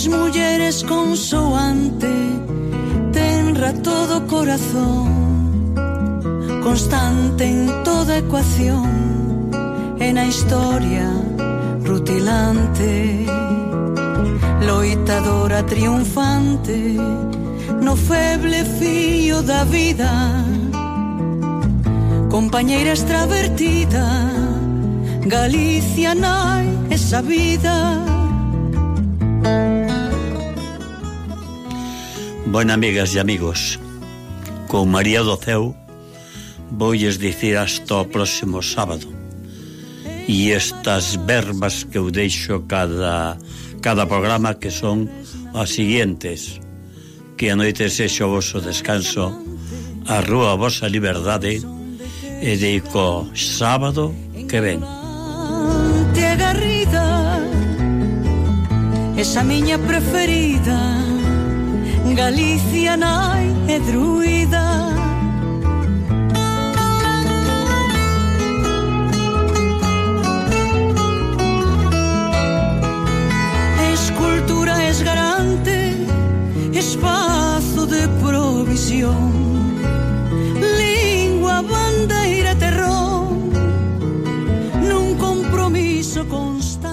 Tres mulleres con soante Tenra todo corazón Constante en toda ecuación en a historia rutilante Loitadora triunfante No feble fío da vida Compañeira extravertida Galicia nai esa vida. Bueno, amigas e amigos, con María do Ceu voulles dicir hasta o próximo sábado. E estas verbas que eu deixo cada, cada programa que son as siguientes. Que a noite sexo o vosso descanso, a rúa vosa liberdade e dico sábado que ven. Te agarrida, esa miña preferida. Galicia nai hai edruida Escultura es garante Espazo de provisión. Lingua, bandeira, terror Nun compromiso constante.